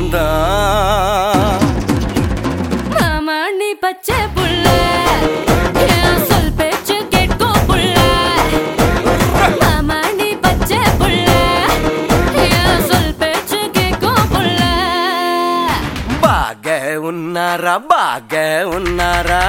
நான் தான் மாமா நீ பச்சை புள்ள. சொல் பேச்சு கேட்கோ புள்ள. மாமா நீ பச்சை புள்ள. சொல் பேச்சு கேட்கோ புள்ள. பாக உன்னாரா பாக உன்னாரா.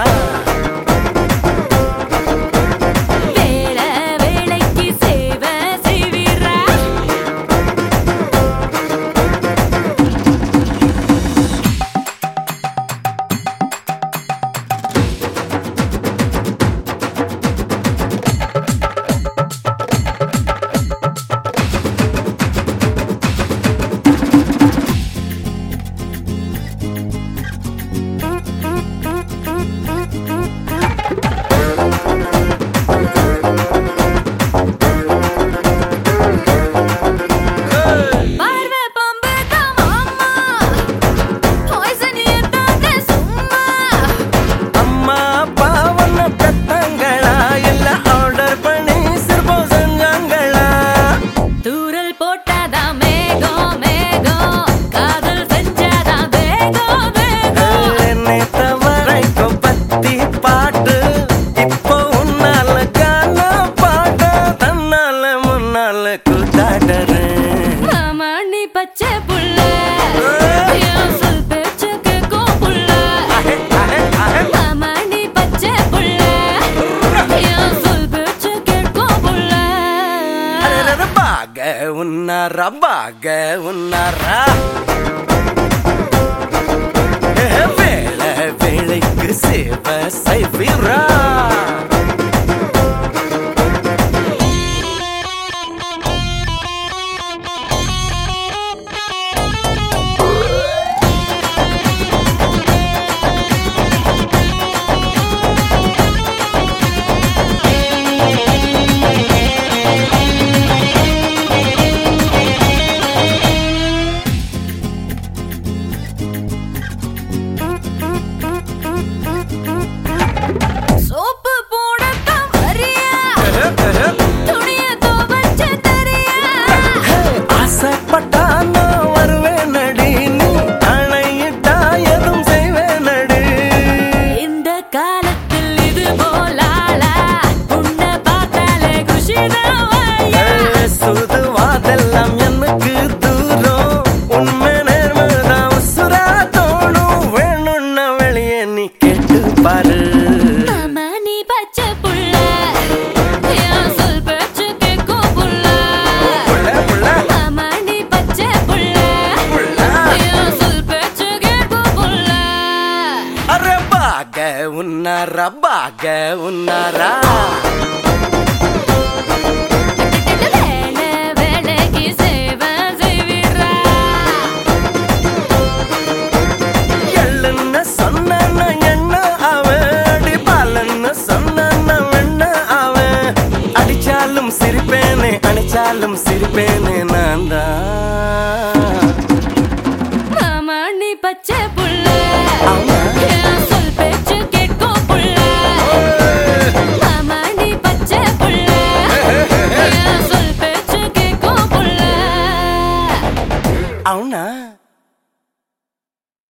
ఉన్నారా బాగా ఉన్నారా வேலைக்கு சேவை செய்வீரா బాగా ఉన్నారా బాగా ఉన్నారా சிரிப்பேனே அணைச்சாலும் சிரிப்பேனே நான் தான் மாமா நீ பச்சை